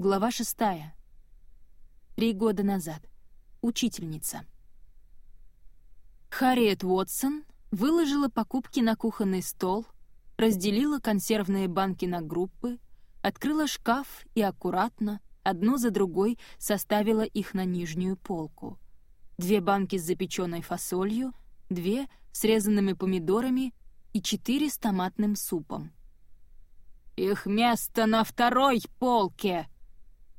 Глава шестая. Три года назад. Учительница. Харриет Уотсон выложила покупки на кухонный стол, разделила консервные банки на группы, открыла шкаф и аккуратно, одну за другой, составила их на нижнюю полку. Две банки с запеченной фасолью, две с резанными помидорами и четыре с томатным супом. «Их место на второй полке!»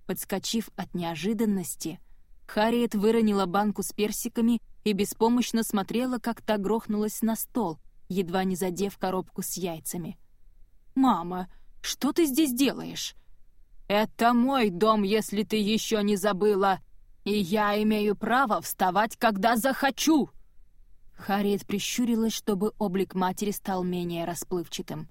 Подскочив от неожиданности, Харриет выронила банку с персиками и беспомощно смотрела, как та грохнулась на стол, едва не задев коробку с яйцами. «Мама, что ты здесь делаешь?» «Это мой дом, если ты еще не забыла, и я имею право вставать, когда захочу!» Харриет прищурилась, чтобы облик матери стал менее расплывчатым.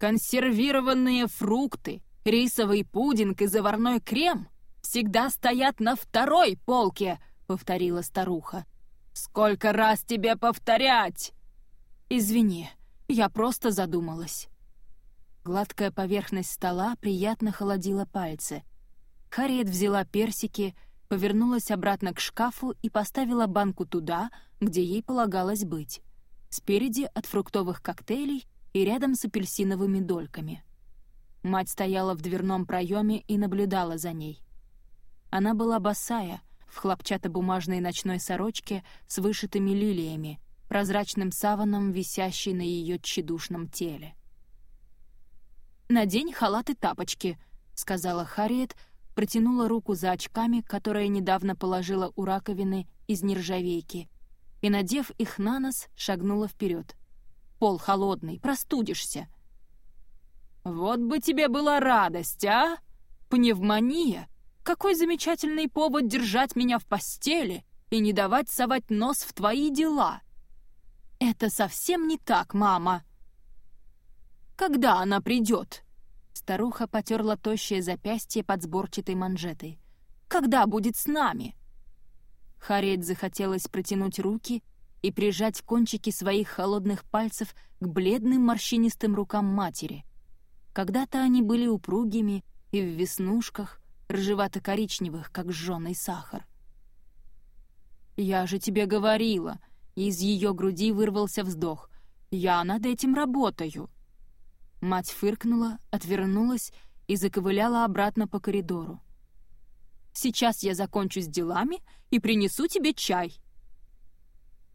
«Консервированные фрукты, рисовый пудинг и заварной крем всегда стоят на второй полке», — повторила старуха. «Сколько раз тебе повторять?» «Извини, я просто задумалась». Гладкая поверхность стола приятно холодила пальцы. Харриет взяла персики, повернулась обратно к шкафу и поставила банку туда, где ей полагалось быть. Спереди от фруктовых коктейлей и рядом с апельсиновыми дольками. Мать стояла в дверном проеме и наблюдала за ней. Она была босая, в хлопчатобумажной ночной сорочке с вышитыми лилиями, прозрачным саваном, висящей на ее тщедушном теле. «Надень халат и тапочки», — сказала Харриет, протянула руку за очками, которые недавно положила у раковины из нержавейки, и, надев их на нос, шагнула вперед. «Пол холодный, простудишься». «Вот бы тебе была радость, а! Пневмония! Какой замечательный повод держать меня в постели и не давать совать нос в твои дела!» «Это совсем не так, мама!» «Когда она придет?» Старуха потерла тощее запястье под сборчатой манжетой. «Когда будет с нами?» Харриет захотелось протянуть руки и прижать кончики своих холодных пальцев к бледным морщинистым рукам матери. Когда-то они были упругими и в веснушках, рыжевато-коричневых, как жженый сахар. «Я же тебе говорила!» Из ее груди вырвался вздох. «Я над этим работаю!» Мать фыркнула, отвернулась и заковыляла обратно по коридору. «Сейчас я закончу с делами и принесу тебе чай!»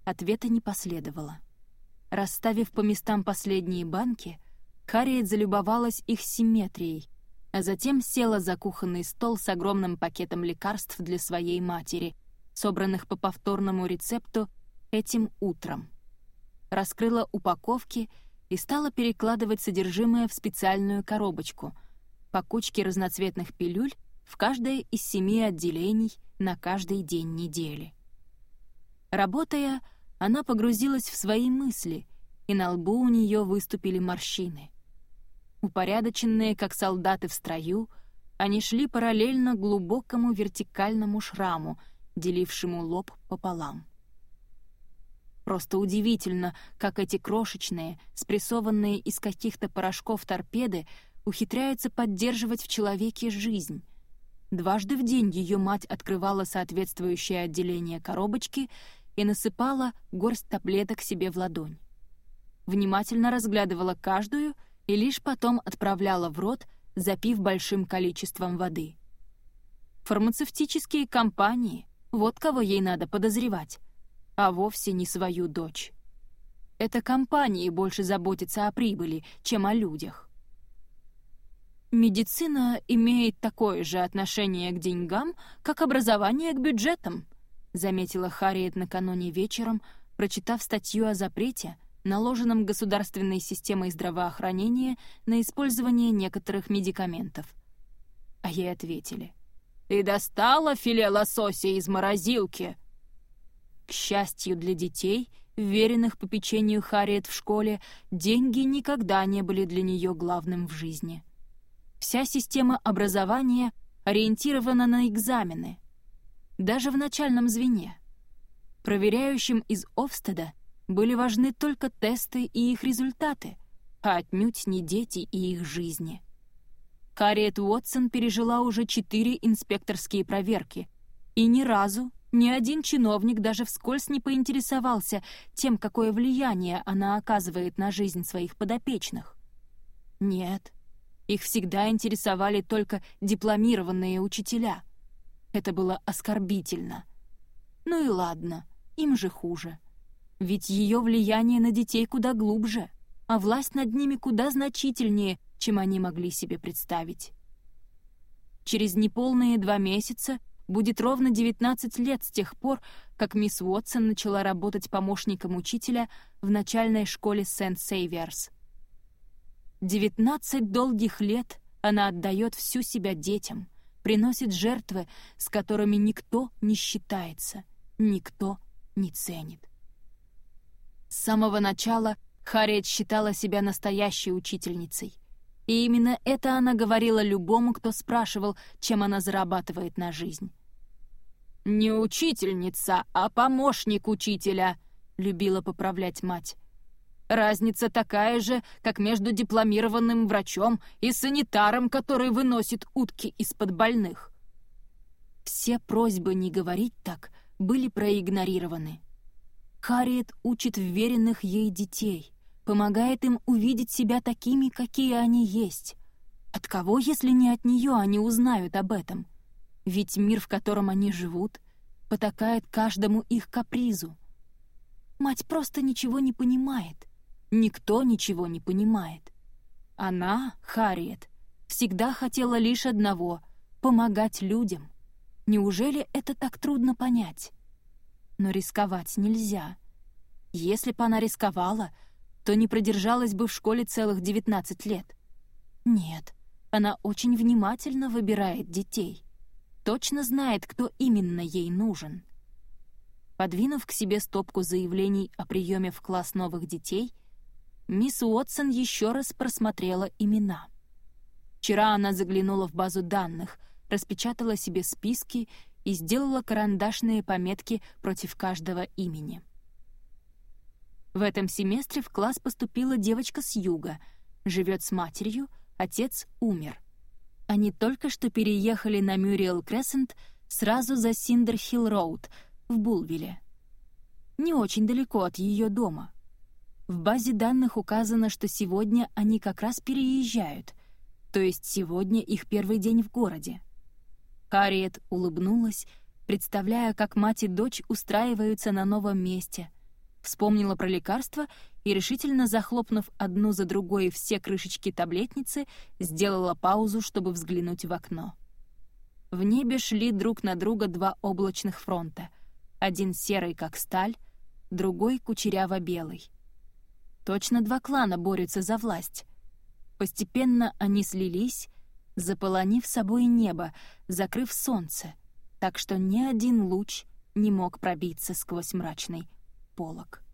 Ответа не последовало. Расставив по местам последние банки, Харриет залюбовалась их симметрией, а затем села за кухонный стол с огромным пакетом лекарств для своей матери, собранных по повторному рецепту этим утром. Раскрыла упаковки и стала перекладывать содержимое в специальную коробочку по кучке разноцветных пилюль в каждое из семи отделений на каждый день недели. Работая, она погрузилась в свои мысли, и на лбу у нее выступили морщины. Упорядоченные, как солдаты в строю, они шли параллельно глубокому вертикальному шраму, делившему лоб пополам. Просто удивительно, как эти крошечные, спрессованные из каких-то порошков торпеды ухитряются поддерживать в человеке жизнь. Дважды в день ее мать открывала соответствующее отделение коробочки и насыпала горсть таблеток себе в ладонь. Внимательно разглядывала каждую и лишь потом отправляла в рот, запив большим количеством воды. Фармацевтические компании — вот кого ей надо подозревать а вовсе не свою дочь. Это компании больше заботятся о прибыли, чем о людях. Медицина имеет такое же отношение к деньгам, как образование к бюджетам, заметила Харриет накануне вечером, прочитав статью о запрете, наложенном государственной системой здравоохранения на использование некоторых медикаментов. А ей ответили. «Ты достала филе лосося из морозилки?» К счастью для детей, веренных по печенью Харриет в школе, деньги никогда не были для нее главным в жизни. Вся система образования ориентирована на экзамены. Даже в начальном звене. Проверяющим из Овстеда были важны только тесты и их результаты, а отнюдь не дети и их жизни. Карриет Уотсон пережила уже четыре инспекторские проверки, и ни разу ни один чиновник даже вскользь не поинтересовался тем, какое влияние она оказывает на жизнь своих подопечных. Нет, их всегда интересовали только дипломированные учителя. Это было оскорбительно. Ну и ладно, им же хуже. Ведь ее влияние на детей куда глубже, а власть над ними куда значительнее, чем они могли себе представить. Через неполные два месяца будет ровно 19 лет с тех пор, как мисс Уотсон начала работать помощником учителя в начальной школе Сент-Сейверс. 19 долгих лет она отдает всю себя детям, приносит жертвы, с которыми никто не считается, никто не ценит. С самого начала Харриет считала себя настоящей учительницей. И именно это она говорила любому, кто спрашивал, чем она зарабатывает на жизнь. «Не учительница, а помощник учителя», — любила поправлять мать. «Разница такая же, как между дипломированным врачом и санитаром, который выносит утки из-под больных». Все просьбы не говорить так были проигнорированы. Харриет учит вверенных ей детей, помогает им увидеть себя такими, какие они есть. От кого, если не от нее, они узнают об этом? Ведь мир, в котором они живут, потакает каждому их капризу. Мать просто ничего не понимает. Никто ничего не понимает. Она, Харриет, всегда хотела лишь одного — помогать людям. Неужели это так трудно понять? Но рисковать нельзя. Если бы она рисковала — то не продержалась бы в школе целых 19 лет. Нет, она очень внимательно выбирает детей. Точно знает, кто именно ей нужен. Подвинув к себе стопку заявлений о приеме в класс новых детей, мисс Уотсон еще раз просмотрела имена. Вчера она заглянула в базу данных, распечатала себе списки и сделала карандашные пометки против каждого имени. В этом семестре в класс поступила девочка с юга. Живет с матерью, отец умер. Они только что переехали на Мюриэл Крессент сразу за Синдерхилл Роуд в Булвилле. Не очень далеко от ее дома. В базе данных указано, что сегодня они как раз переезжают, то есть сегодня их первый день в городе. Харриет улыбнулась, представляя, как мать и дочь устраиваются на новом месте, вспомнила про лекарства и, решительно захлопнув одну за другой все крышечки таблетницы, сделала паузу, чтобы взглянуть в окно. В небе шли друг на друга два облачных фронта. Один серый, как сталь, другой кучеряво-белый. Точно два клана борются за власть. Постепенно они слились, заполонив собой небо, закрыв солнце, так что ни один луч не мог пробиться сквозь мрачный полок.